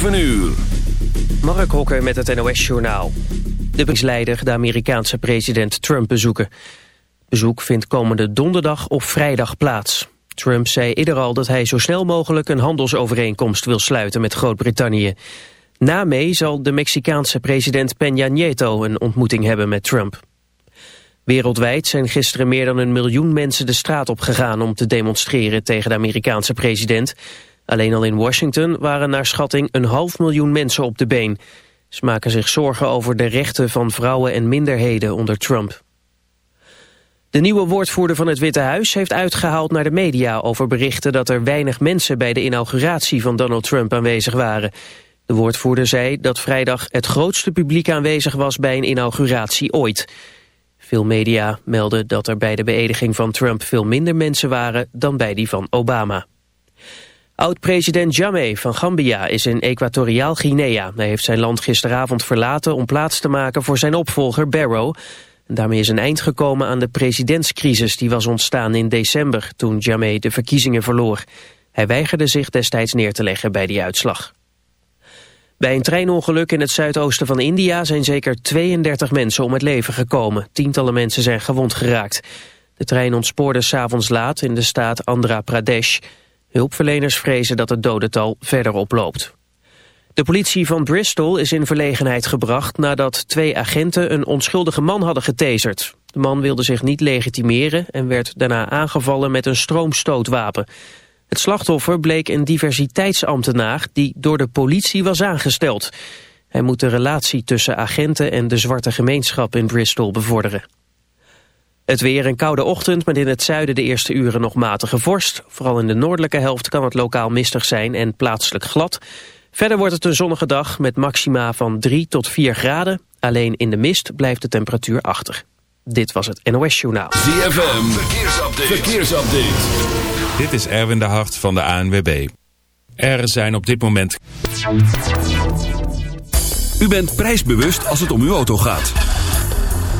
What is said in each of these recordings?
7 uur. Mark Hokker met het NOS-journaal. De leider de Amerikaanse president Trump bezoeken. Bezoek vindt komende donderdag of vrijdag plaats. Trump zei eerder al dat hij zo snel mogelijk een handelsovereenkomst wil sluiten met Groot-Brittannië. Na May zal de Mexicaanse president Peña Nieto een ontmoeting hebben met Trump. Wereldwijd zijn gisteren meer dan een miljoen mensen de straat op gegaan om te demonstreren tegen de Amerikaanse president. Alleen al in Washington waren naar schatting een half miljoen mensen op de been. Ze maken zich zorgen over de rechten van vrouwen en minderheden onder Trump. De nieuwe woordvoerder van het Witte Huis heeft uitgehaald naar de media over berichten dat er weinig mensen bij de inauguratie van Donald Trump aanwezig waren. De woordvoerder zei dat vrijdag het grootste publiek aanwezig was bij een inauguratie ooit. Veel media melden dat er bij de beëdiging van Trump veel minder mensen waren dan bij die van Obama. Oud-president Jammeh van Gambia is in Equatoriaal Guinea. Hij heeft zijn land gisteravond verlaten om plaats te maken voor zijn opvolger Barrow. Daarmee is een eind gekomen aan de presidentscrisis die was ontstaan in december toen Jammeh de verkiezingen verloor. Hij weigerde zich destijds neer te leggen bij die uitslag. Bij een treinongeluk in het zuidoosten van India zijn zeker 32 mensen om het leven gekomen. Tientallen mensen zijn gewond geraakt. De trein ontspoorde s'avonds laat in de staat Andhra Pradesh. Hulpverleners vrezen dat het dodental verder oploopt. De politie van Bristol is in verlegenheid gebracht nadat twee agenten een onschuldige man hadden getaserd. De man wilde zich niet legitimeren en werd daarna aangevallen met een stroomstootwapen. Het slachtoffer bleek een diversiteitsambtenaar die door de politie was aangesteld. Hij moet de relatie tussen agenten en de zwarte gemeenschap in Bristol bevorderen. Het weer een koude ochtend met in het zuiden de eerste uren nog matige vorst. Vooral in de noordelijke helft kan het lokaal mistig zijn en plaatselijk glad. Verder wordt het een zonnige dag met maxima van 3 tot 4 graden. Alleen in de mist blijft de temperatuur achter. Dit was het NOS Journaal. ZFM, verkeersupdate. verkeersupdate. Dit is Erwin de Hart van de ANWB. Er zijn op dit moment... U bent prijsbewust als het om uw auto gaat.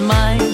mine.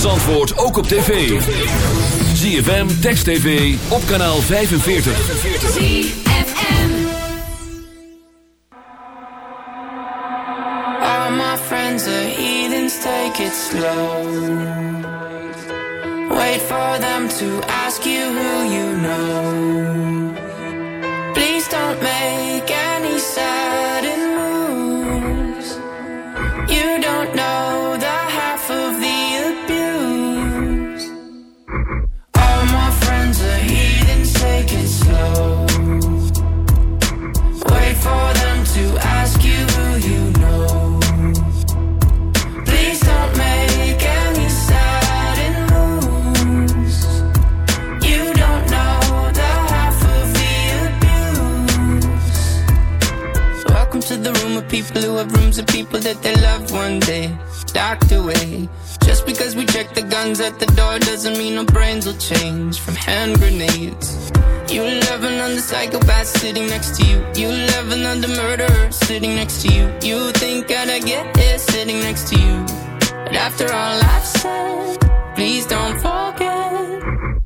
van Zandvoort ook op tv. ZFM, Text TV, op kanaal 45. ZFM All my friends are heathens, take it slow murderer sitting next to you. You think I'd get it sitting next to you. But after all I've said, please don't forget.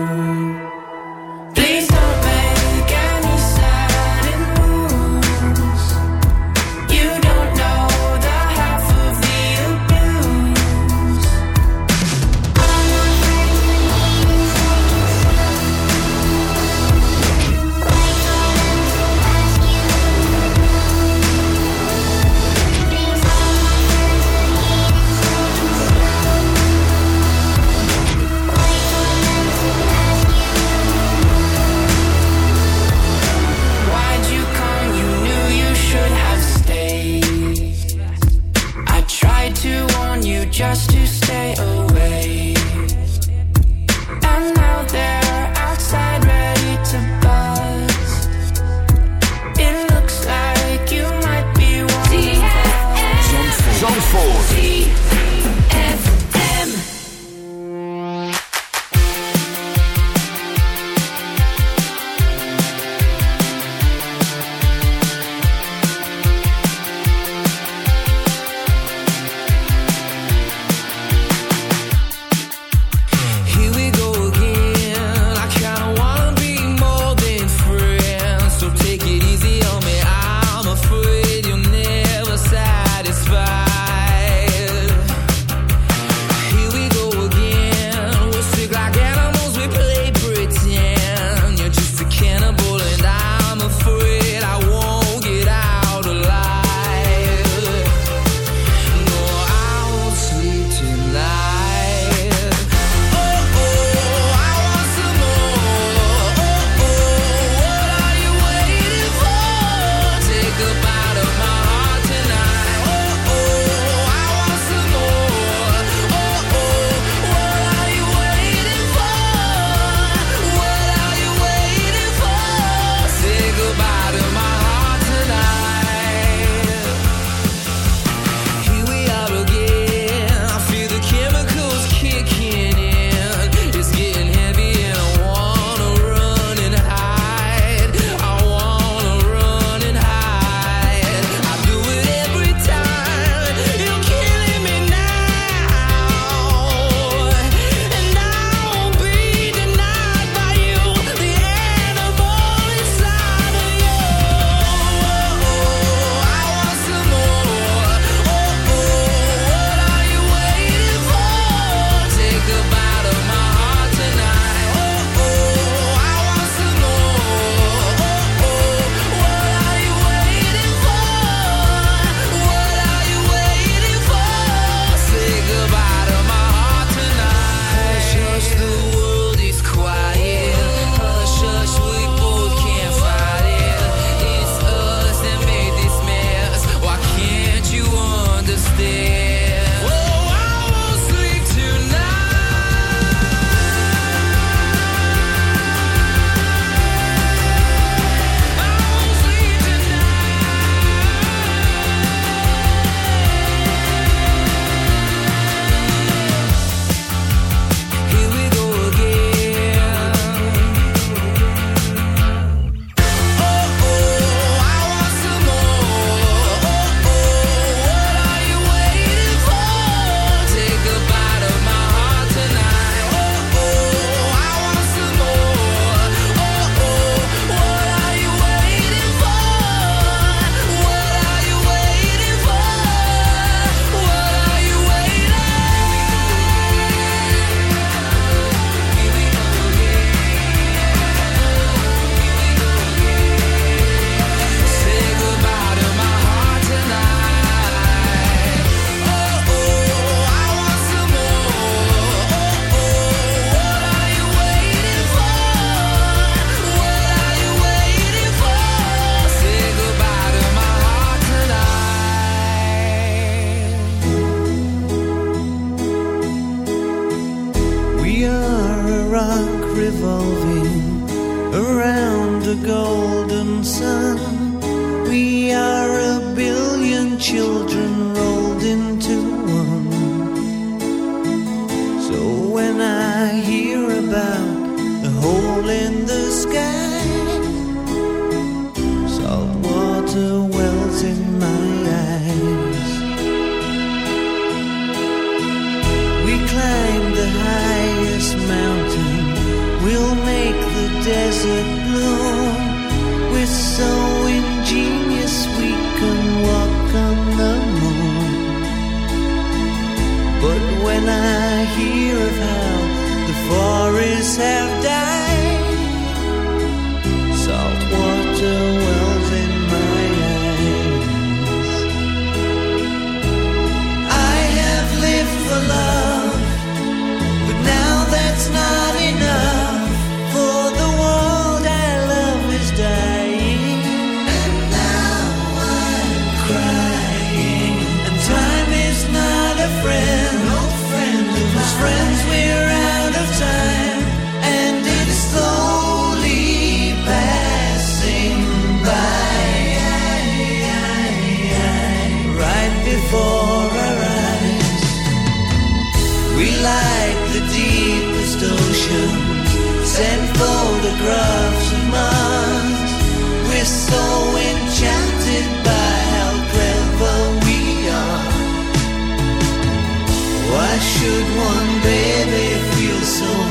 Just to stay away. Revolving around a golden sun. We are a billion children rolled into one. So when I hear about the hole in the sky, desert bloom. We're so ingenious we can walk on the moon. But when I hear of how the forests have should one baby feel so